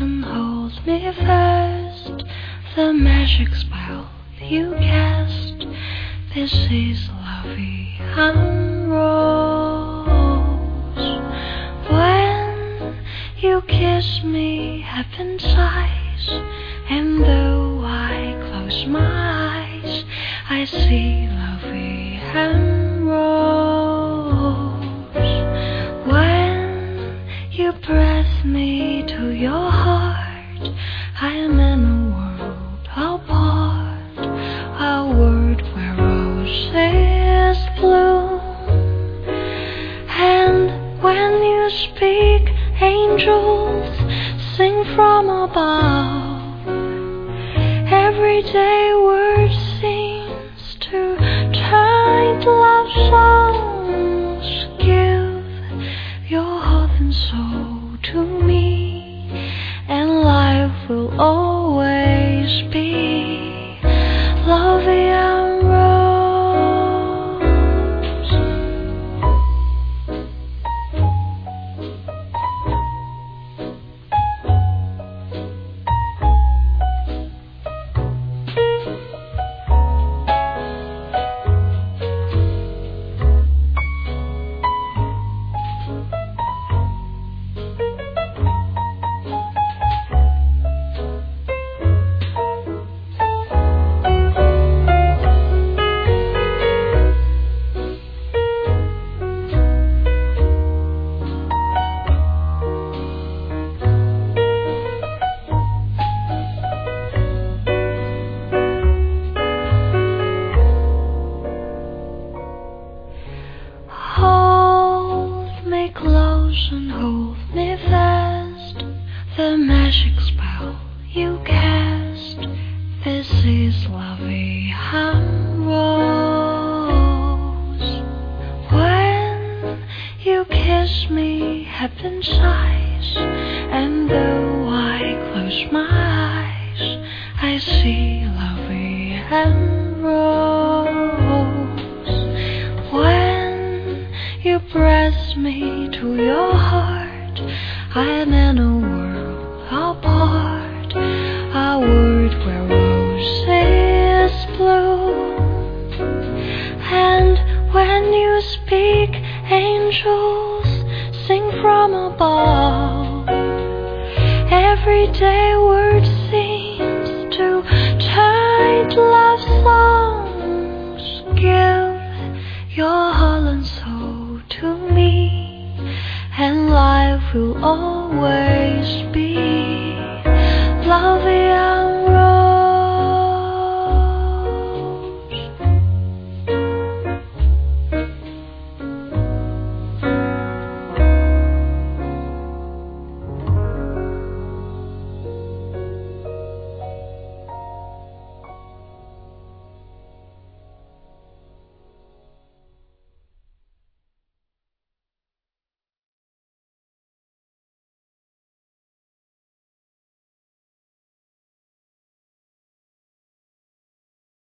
and hold me fast. The magic spell you cast. This is la vie en rose. When you kiss me, heaven sighs, and though I close my eyes, I see la vie en rose. When you me to your heart, I am in a world apart, a world where roses bloom. And when you speak, angels sing from above. Everyday word seems to turn to love songs. Give your heart and soul to me, and hold me fast. The magic spell you cast. This is la vie en rose. When you kiss me, heaven sighs, and though I close my you press me to your heart, I am in a world apart, a world where roses bloom. And when you speak, angels sing from above. Everyday word seems to to love songs. Give your will always be